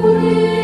Glory